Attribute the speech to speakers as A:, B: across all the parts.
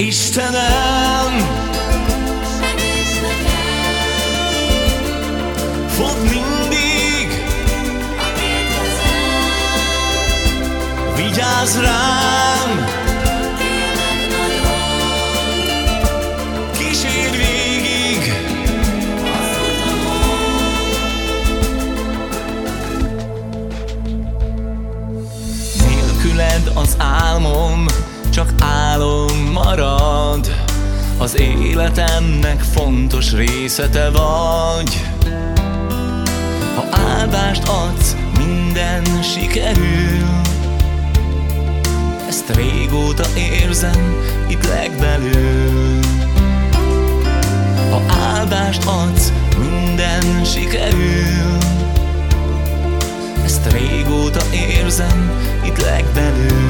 A: Istenem,
B: segíts nekem,
A: fog mindig,
B: a két kezem,
A: vigyázz rám,
B: kérlek
A: végig,
B: az utamon.
A: Nélküled az álmom csak álom marad. Az életemnek fontos része vagy. Ha áldást adsz, minden sikerül. Ezt régóta érzem itt legbelül. Ha áldást adsz, minden sikerül. Ezt régóta érzem itt legbelül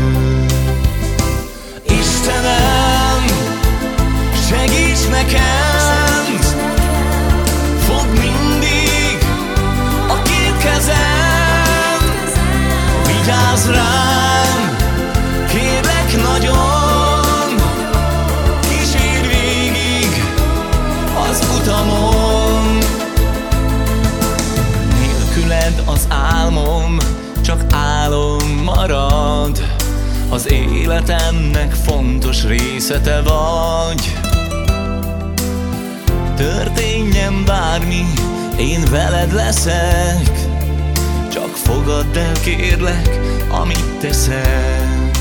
A: Az életemnek fontos része te vagy. Történjen bármi, én veled leszek. Csak fogadd el kérlek, amit teszek.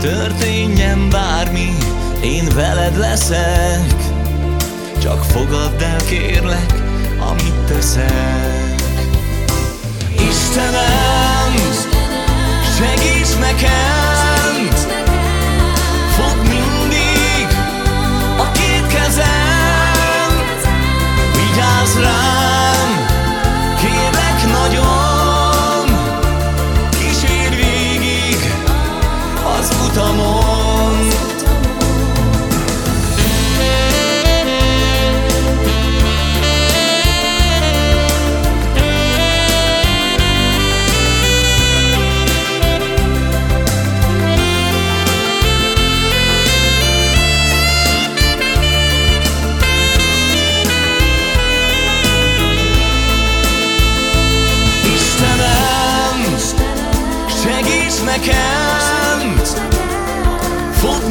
A: Történjen bármi, én veled leszek. Csak fogadd el kérlek, amit teszek segíts nekem. Fog